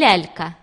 лялька